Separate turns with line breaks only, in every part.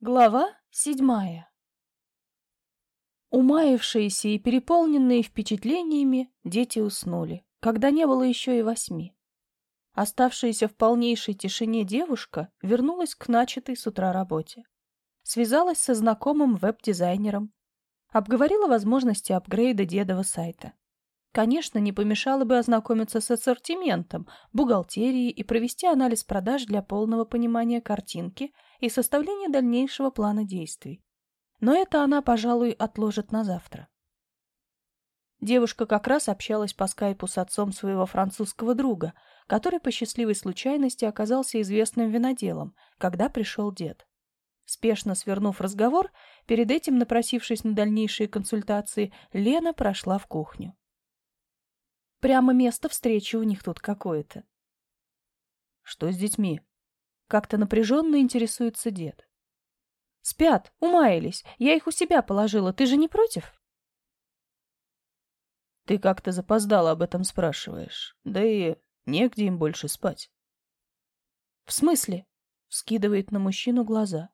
Глава седьмая Умаявшиеся и переполненные впечатлениями, дети уснули, когда не было еще и восьми. Оставшаяся в полнейшей тишине девушка вернулась к начатой с утра работе. Связалась со знакомым веб-дизайнером. Обговорила возможности апгрейда дедова сайта. Конечно, не помешало бы ознакомиться с ассортиментом, бухгалтерией и провести анализ продаж для полного понимания картинки и составления дальнейшего плана действий. Но это она, пожалуй, отложит на завтра. Девушка как раз общалась по скайпу с отцом своего французского друга, который по счастливой случайности оказался известным виноделом, когда пришел дед. Спешно свернув разговор, перед этим напросившись на дальнейшие консультации, Лена прошла в кухню. Прямо место встречи у них тут какое-то. Что с детьми? Как-то напряженно интересуется дед. Спят, умаялись. Я их у себя положила. Ты же не против?
Ты как-то запоздала об этом спрашиваешь. Да и негде им больше спать.
В смысле? Вскидывает на мужчину глаза.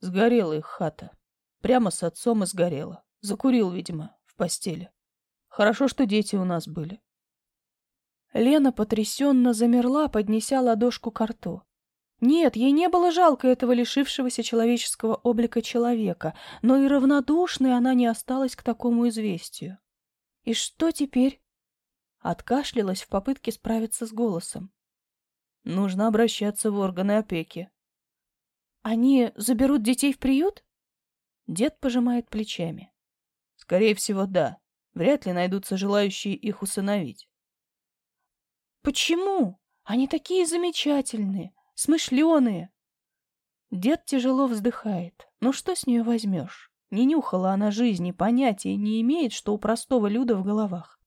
Сгорела их хата. Прямо с отцом и сгорела. Закурил, видимо, в постели. Хорошо, что дети у нас были.
Лена потрясенно замерла, поднеся ладошку к рту. Нет, ей не было жалко этого лишившегося человеческого облика человека, но и равнодушной она не осталась к такому известию. И что теперь? Откашлялась в попытке справиться с голосом.
Нужно обращаться в органы опеки.
Они заберут детей в приют? Дед пожимает плечами.
Скорее всего, да. Вряд ли найдутся желающие их усыновить.
Почему? Они такие замечательные, смышленые. Дед тяжело вздыхает. Ну что с нее возьмешь? Не нюхала она жизни, понятия не имеет, что у простого люда в головах.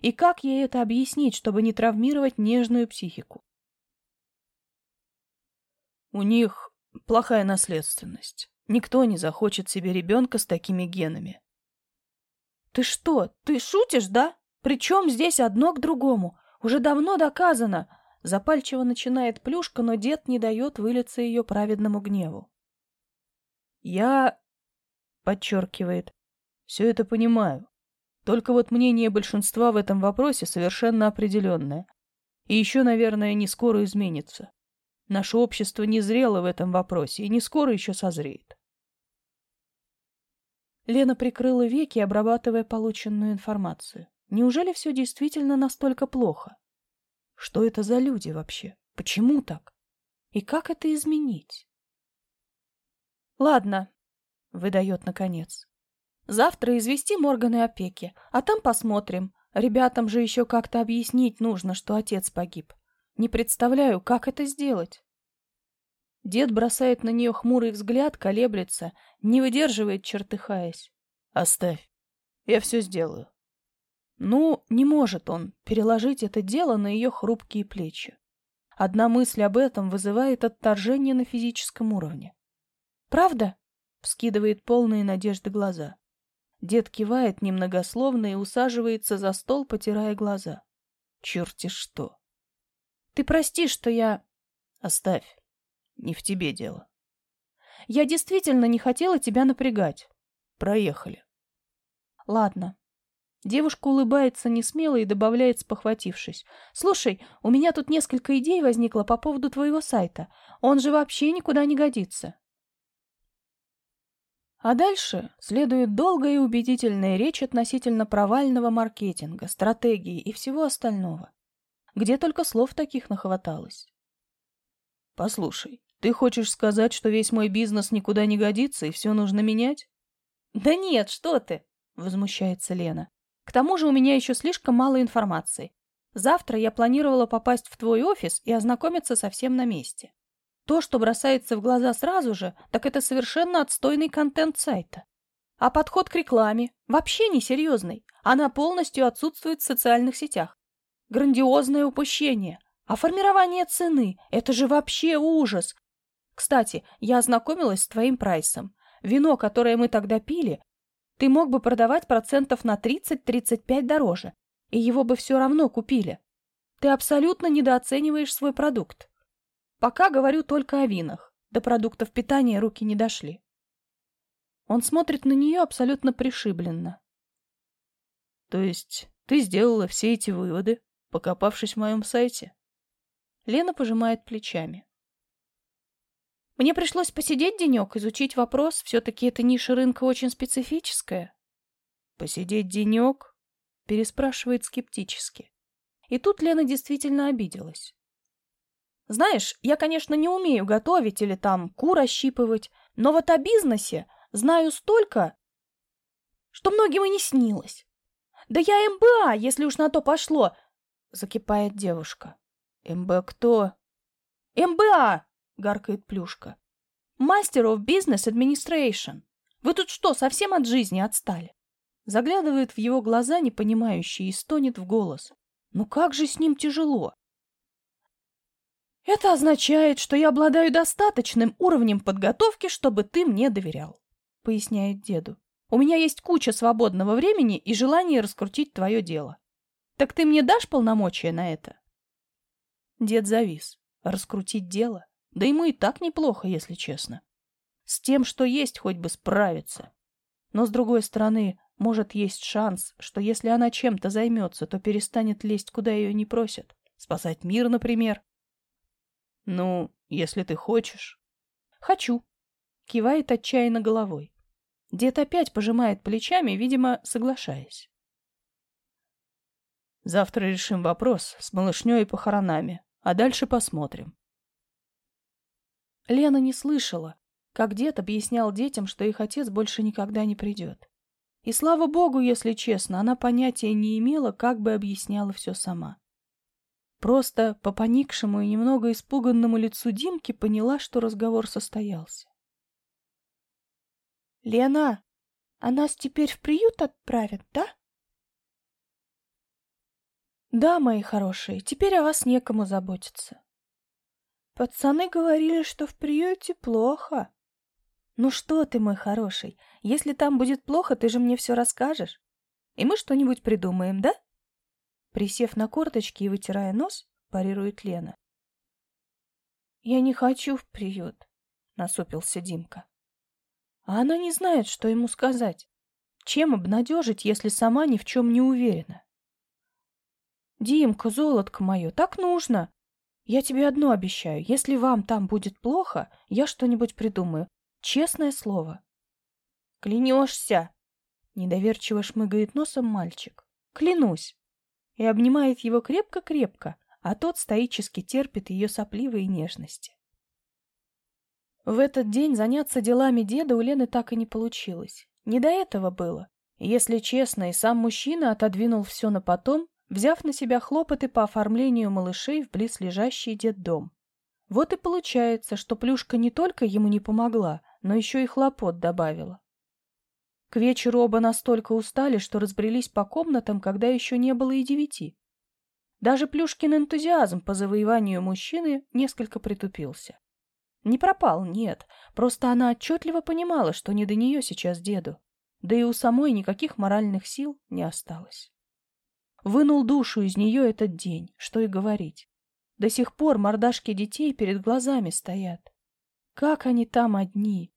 И как ей это объяснить, чтобы не травмировать нежную психику?
У них плохая наследственность. Никто не захочет себе ребенка с такими генами.
«Ты что, ты шутишь, да? Причем здесь одно к другому? Уже давно доказано!» Запальчиво начинает плюшка, но дед не дает вылиться ее праведному гневу.
«Я...» — подчеркивает. «Все это понимаю. Только вот мнение большинства в этом вопросе совершенно определенное. И еще, наверное, не скоро изменится. Наше общество не зрело в этом вопросе и не скоро еще созреет.
Лена прикрыла веки, обрабатывая полученную информацию. Неужели все действительно настолько плохо? Что это за люди вообще? Почему так? И как это изменить? Ладно, выдает наконец. Завтра известим органы опеки, а там посмотрим. Ребятам же еще как-то объяснить нужно, что отец погиб. Не представляю, как это сделать. Дед бросает на нее хмурый взгляд, колеблется, не выдерживает, чертыхаясь.
«Оставь. Я все сделаю».
Ну, не может он переложить это дело на ее хрупкие плечи. Одна мысль об этом вызывает отторжение на физическом уровне. «Правда?» — вскидывает полные надежды глаза. Дед кивает немногословно и усаживается за стол, потирая глаза.
«Черти что!»
«Ты прости, что я...»
«Оставь. Не в тебе дело.
Я действительно не хотела тебя напрягать.
Проехали.
Ладно. Девушка улыбается несмело и добавляет, спохватившись. «Слушай, у меня тут несколько идей возникло по поводу твоего сайта. Он же вообще никуда не годится». А дальше следует долгая и убедительная речь относительно провального маркетинга, стратегии и всего остального. Где только слов таких нахваталось.
«Послушай, ты хочешь сказать, что весь мой бизнес никуда не годится и все нужно менять?
Да нет, что ты, возмущается Лена. К тому же у меня еще слишком мало информации. Завтра я планировала попасть в твой офис и ознакомиться совсем на месте. То, что бросается в глаза сразу же, так это совершенно отстойный контент сайта. А подход к рекламе вообще несерьезный. Она полностью отсутствует в социальных сетях. Грандиозное упущение. А формирование цены – это же вообще ужас. Кстати, я ознакомилась с твоим прайсом. Вино, которое мы тогда пили, ты мог бы продавать процентов на 30-35 дороже, и его бы все равно купили. Ты абсолютно недооцениваешь свой продукт. Пока говорю только о винах. До продуктов питания руки не дошли. Он смотрит на нее абсолютно пришибленно.
То есть ты сделала все эти выводы, покопавшись в моем сайте?
Лена пожимает плечами. Мне пришлось посидеть денек, изучить вопрос. Все-таки эта ниша рынка очень специфическая.
Посидеть денек? Переспрашивает скептически.
И тут Лена действительно обиделась. Знаешь, я, конечно, не умею готовить или там кур ощипывать, но вот о бизнесе знаю столько, что многим и не снилось. Да я МБА, если уж на то пошло, закипает девушка.
МБ кто?
МБА, гаркает Плюшка. Master of Business Administration. Вы тут что, совсем от жизни отстали? Заглядывает в его глаза, непонимающий, и стонет в голос. Ну как же с ним тяжело? Это означает, что я обладаю достаточным уровнем подготовки, чтобы ты мне доверял, поясняет деду. У меня есть куча свободного времени и желание раскрутить твое дело. Так ты мне дашь полномочия на это? Дед завис. Раскрутить дело? Да ему и так неплохо, если честно. С тем, что есть, хоть бы справиться. Но, с другой стороны, может, есть шанс, что если она чем-то займется, то перестанет лезть, куда ее не просят. Спасать мир, например.
Ну, если ты хочешь.
Хочу. Кивает отчаянно головой. Дед опять пожимает плечами, видимо, соглашаясь.
Завтра решим вопрос с малышней и похоронами, а дальше посмотрим.
Лена не слышала, как дед объяснял детям, что их отец больше никогда не придет. И слава богу, если честно, она понятия не имела, как бы объясняла все сама. Просто по поникшему и немного испуганному лицу Димки поняла, что разговор состоялся. «Лена, а нас теперь в приют отправят, да?» «Да, мои хорошие, теперь о вас некому заботиться». «Пацаны говорили, что в приюте плохо». «Ну что ты, мой хороший, если там будет плохо, ты же мне все расскажешь. И мы что-нибудь придумаем, да?» Присев на корточки и вытирая нос, парирует Лена. «Я не хочу в приют», — насупился Димка. А она не знает, что ему сказать. Чем обнадежить, если сама ни в чем не уверена? «Димка, золотко мое, так нужно. Я тебе одно обещаю. Если вам там будет плохо, я что-нибудь придумаю. Честное слово». «Клянешься?» — недоверчиво шмыгает носом мальчик. «Клянусь» и обнимает его крепко-крепко, а тот стоически терпит ее сопливые нежности. В этот день заняться делами деда у Лены так и не получилось. Не до этого было. Если честно, и сам мужчина отодвинул все на потом, взяв на себя хлопоты по оформлению малышей в близлежащий детдом. Вот и получается, что Плюшка не только ему не помогла, но еще и хлопот добавила. К вечеру оба настолько устали, что разбрелись по комнатам, когда еще не было и девяти. Даже Плюшкин энтузиазм по завоеванию мужчины несколько притупился. Не пропал, нет, просто она отчетливо понимала, что не до нее сейчас деду, да и у самой никаких моральных сил не осталось. Вынул душу из нее этот день, что и говорить. До сих пор мордашки детей перед глазами стоят. Как они там одни,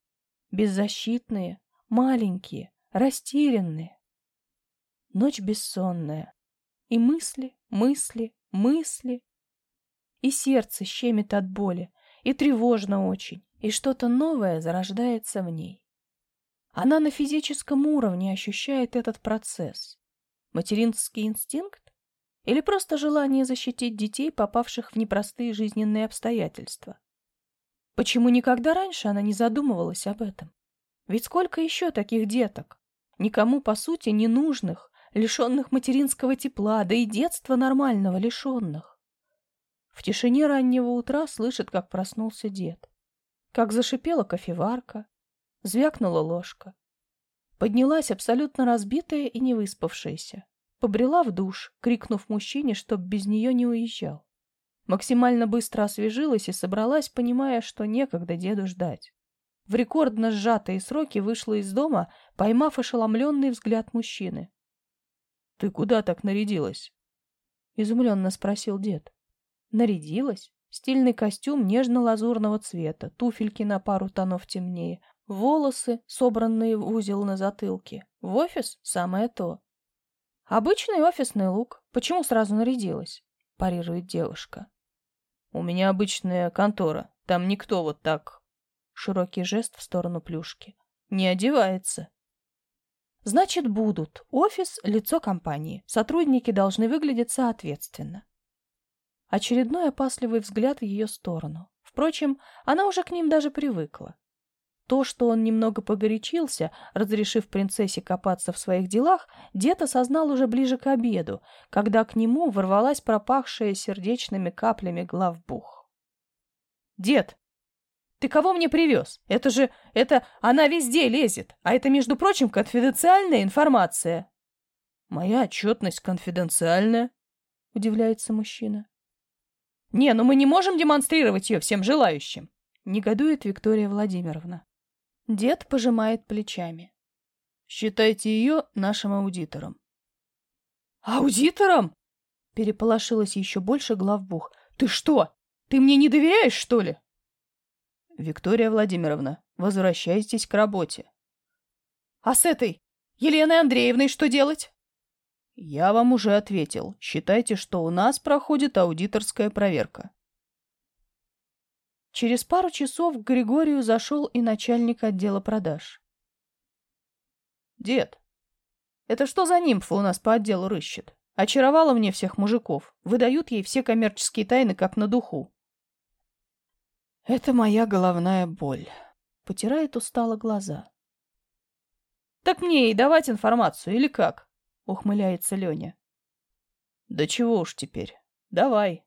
беззащитные, маленькие, растерянные. Ночь бессонная. И мысли, мысли, мысли. И сердце щемит от боли, и тревожно очень, и что-то новое зарождается в ней. Она на физическом уровне ощущает этот процесс. Материнский инстинкт? Или просто желание защитить детей, попавших в непростые жизненные обстоятельства? Почему никогда раньше она не задумывалась об этом? Ведь сколько еще таких деток? Никому, по сути, не нужных, лишенных материнского тепла, да и детства нормального лишенных. В тишине раннего утра слышит, как проснулся дед. Как зашипела кофеварка, звякнула ложка. Поднялась абсолютно разбитая и не выспавшаяся. Побрела в душ, крикнув мужчине, чтоб без нее не уезжал. Максимально быстро освежилась и собралась, понимая, что некогда деду ждать в рекордно сжатые сроки вышла из дома, поймав ошеломленный взгляд мужчины.
— Ты куда так нарядилась?
— изумленно спросил дед. — Нарядилась? Стильный костюм нежно-лазурного цвета, туфельки на пару тонов темнее, волосы, собранные в узел на затылке. В офис самое то. Обычный офисный лук. Почему сразу нарядилась? Парирует девушка.
У меня обычная контора. Там никто вот так. Широкий жест в сторону плюшки. Не одевается.
Значит, будут. Офис — лицо компании. Сотрудники должны выглядеть соответственно. Очередной опасливый взгляд в ее сторону. Впрочем, она уже к ним даже привыкла. То, что он немного погорячился, разрешив принцессе копаться в своих делах, дед осознал уже ближе к обеду, когда к нему ворвалась пропахшая сердечными каплями главбух.
«Дед, ты кого мне привез? Это же... это... она везде лезет, а это, между прочим, конфиденциальная информация». «Моя отчетность конфиденциальная?» — удивляется мужчина. «Не, ну мы не можем демонстрировать ее всем желающим!» — негодует Виктория Владимировна.
Дед пожимает плечами.
Считайте ее нашим аудитором.
Аудитором? Переполошилась еще больше главбух. Ты что? Ты мне не доверяешь, что ли?
Виктория Владимировна, возвращайтесь к работе.
А с этой Еленой Андреевной что делать?
Я вам уже ответил. Считайте, что у нас проходит аудиторская проверка.
Через пару часов к Григорию зашел и начальник отдела продаж.
«Дед, это что за нимфа у нас по отделу рыщет? Очаровала мне всех мужиков. Выдают ей все коммерческие тайны, как на духу».
«Это моя головная боль», — потирает устало глаза.
«Так мне и давать информацию, или как?» — ухмыляется Леня. «Да чего уж теперь. Давай».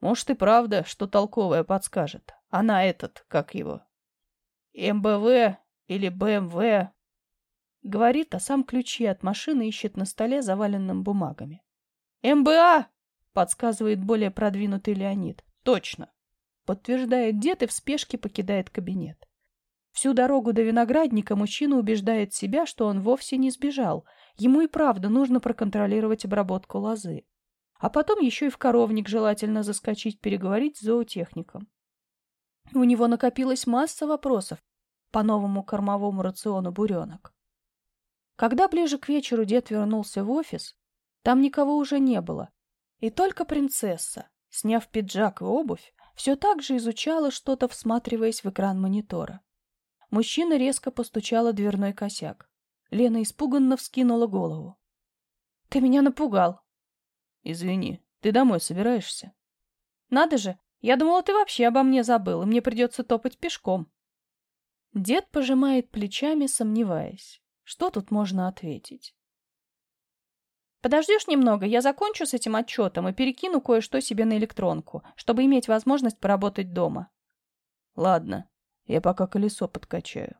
Может и правда, что толковая подскажет. Она этот, как его? МБВ или БМВ?
Говорит, а сам ключи от машины ищет на столе, заваленном бумагами.
МБА! Подсказывает более продвинутый Леонид.
Точно. Подтверждает дед и в спешке покидает кабинет. Всю дорогу до виноградника мужчина убеждает себя, что он вовсе не сбежал. Ему и правда нужно проконтролировать обработку лозы а потом еще и в коровник желательно заскочить переговорить с зоотехником. У него накопилась масса вопросов по новому кормовому рациону буренок. Когда ближе к вечеру дед вернулся в офис, там никого уже не было, и только принцесса, сняв пиджак и обувь, все так же изучала что-то, всматриваясь в экран монитора. Мужчина резко постучала дверной косяк. Лена испуганно вскинула голову. — Ты меня напугал,
Извини, ты домой собираешься?
Надо же, я думала, ты вообще обо мне забыл, и мне придется топать пешком. Дед пожимает плечами, сомневаясь. Что тут можно ответить? Подождешь немного, я закончу с этим отчетом и перекину кое-что себе на электронку, чтобы иметь возможность поработать дома.
Ладно, я пока колесо подкачаю.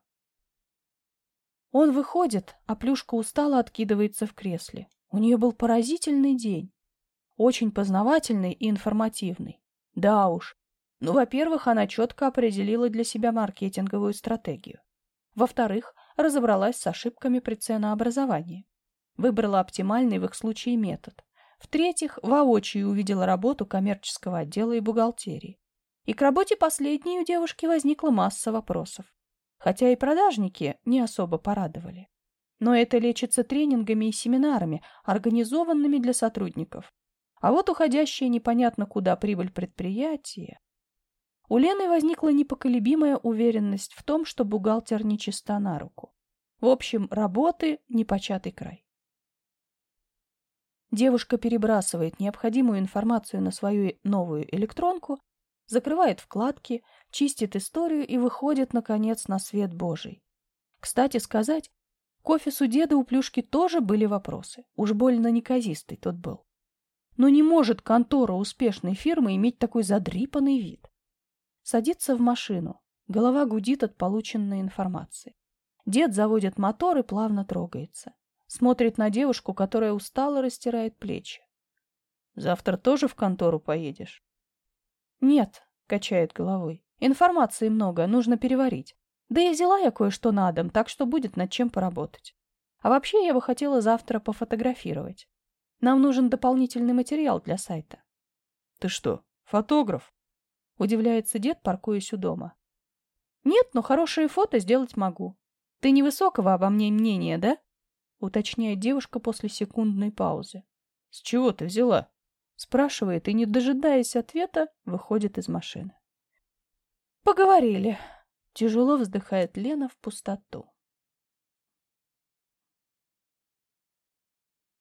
Он выходит, а Плюшка устало откидывается в кресле. У нее был поразительный день. Очень познавательный и информативный. Да уж. Ну, во-первых, она четко определила для себя маркетинговую стратегию. Во-вторых, разобралась с ошибками при ценообразовании. Выбрала оптимальный в их случае метод. В-третьих, воочию увидела работу коммерческого отдела и бухгалтерии. И к работе последней у девушки возникла масса вопросов. Хотя и продажники не особо порадовали. Но это лечится тренингами и семинарами, организованными для сотрудников. А вот уходящая непонятно куда прибыль предприятия. У Лены возникла непоколебимая уверенность в том, что бухгалтер не чиста на руку. В общем, работы непочатый край. Девушка перебрасывает необходимую информацию на свою новую электронку, закрывает вкладки, чистит историю и выходит, наконец, на свет Божий. Кстати сказать, к офису деда у Плюшки тоже были вопросы. Уж больно неказистый тот был. Но не может контора успешной фирмы иметь такой задрипанный вид. Садится в машину. Голова гудит от полученной информации. Дед заводит мотор и плавно трогается. Смотрит на девушку, которая устало растирает плечи.
«Завтра тоже в контору поедешь?»
«Нет», — качает головой. «Информации много, нужно переварить. Да и взяла я кое-что на дом, так что будет над чем поработать. А вообще я бы хотела завтра пофотографировать. Нам нужен дополнительный материал для сайта.
Ты что, фотограф?
Удивляется дед, паркуясь у дома. Нет, но хорошие фото сделать могу. Ты невысокого обо мне мнения, да? Уточняет девушка после секундной паузы.
С чего ты взяла?
Спрашивает и, не дожидаясь ответа, выходит из машины. Поговорили. Тяжело вздыхает Лена в пустоту.